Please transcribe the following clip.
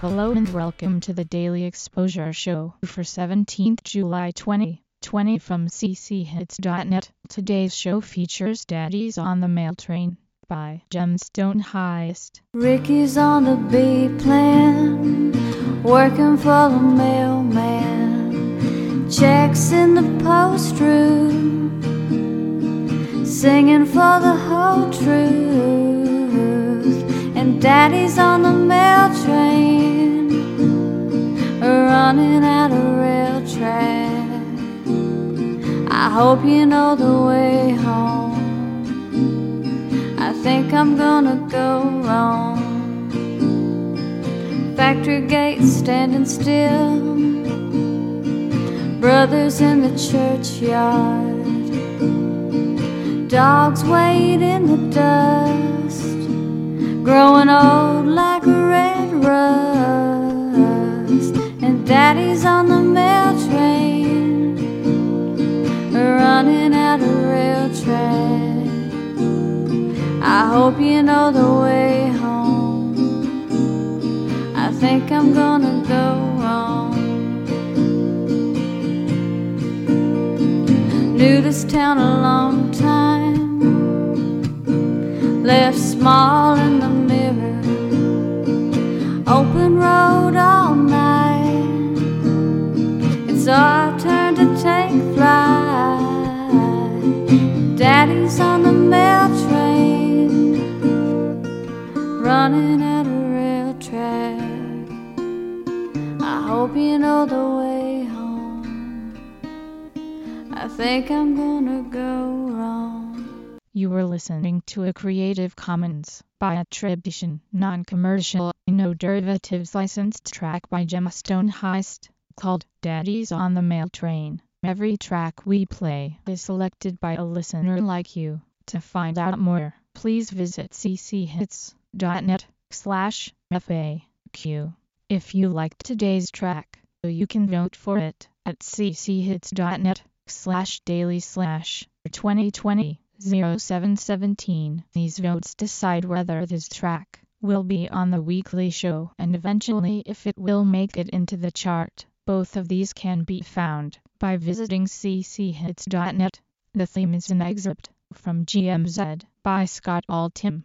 Hello and welcome to the Daily Exposure Show for 17th July 2020 from cchits.net. Today's show features Daddies on the Mail Train by Gemstone Heist. Ricky's on the B plan, working for the mailman. Checks in the post room, singing for the whole truth. And Daddy's on running out of rail track. I hope you know the way home. I think I'm gonna go wrong. Factory gates standing still, brothers in the churchyard, dogs wait in the dust, growing old like daddy's on the mail train, running out of rail track. I hope you know the way home. I think I'm gonna go wrong. Knew this town a long time. Left small running at a rail track. I hope you know the way home. I think I'm gonna go wrong. You were listening to a Creative Commons by attribution, non-commercial, no derivatives licensed track by Gemstone Heist called Daddies on the Mail Train. Every track we play is selected by a listener like you. To find out more, please visit cchits.net slash FAQ. If you liked today's track, you can vote for it at cchits.net slash daily slash 2020 0717. These votes decide whether this track will be on the weekly show and eventually if it will make it into the chart. Both of these can be found by visiting cchits.net. The theme is an excerpt from GMZ by Scott Altham.